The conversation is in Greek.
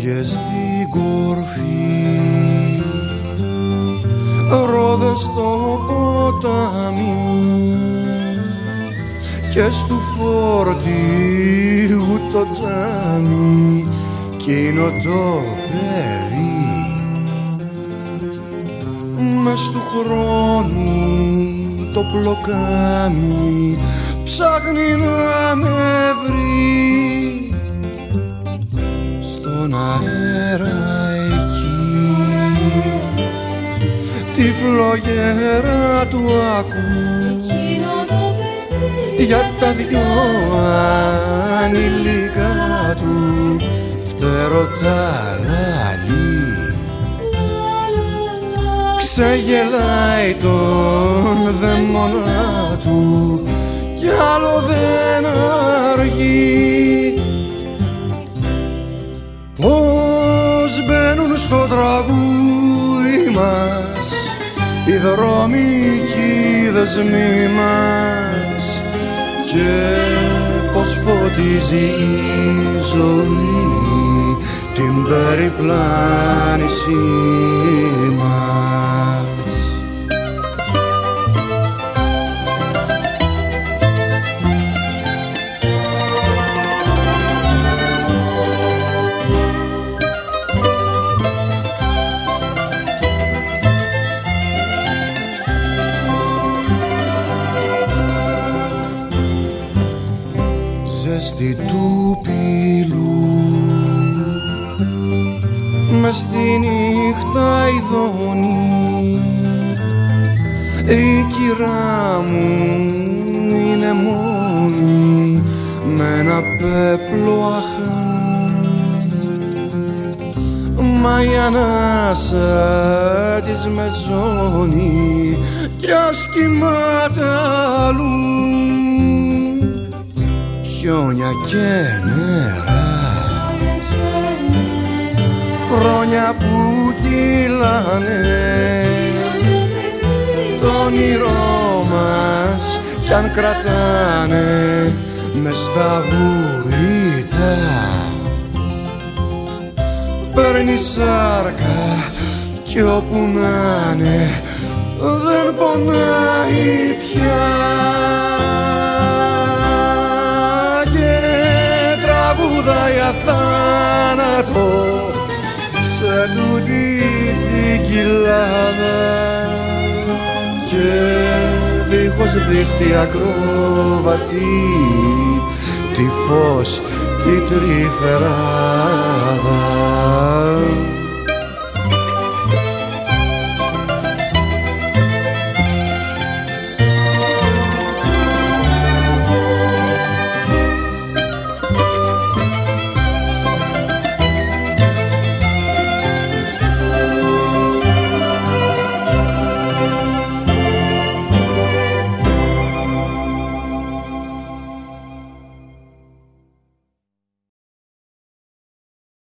φλόγες στην κορφή. Ρόδες στο ποτάμι και στου φορτίου το τζάμι. Εκείνο το παιδί μες του χρόνου το πλοκάμι. Ψάχνει να με βρει στον αέρα εκεί. Τη φλογέρα του ακού. Για τα δυο ανηλικά του. Φτερωτά λαλί ξεγελάει τον δαιμονά του. Κι άλλο δεν αργεί μας οι δρόμοι κι οι δεσμοί μας. Και πως φωτίζει η ζωή την περιπλάνησή Ζέστη του πύλου μες στη νύχτα ειδώνει η κυρά μου είναι μόνη με ένα πέπλο αχάν μα η ανάσα της με ζώνει κι ας κοιμάται αλλού χιόνια και νερά. Χρόνια που κυλάνε. Το όνειρό μας κι αν κρατάνε μες στα βουητά παίρνει σάρκα κι όπου να'ναι δεν πονάει πια τούτη την κοιλάδα. Και δίχως δίχτυ ακρόβατη τη φως τη τρυφεράδα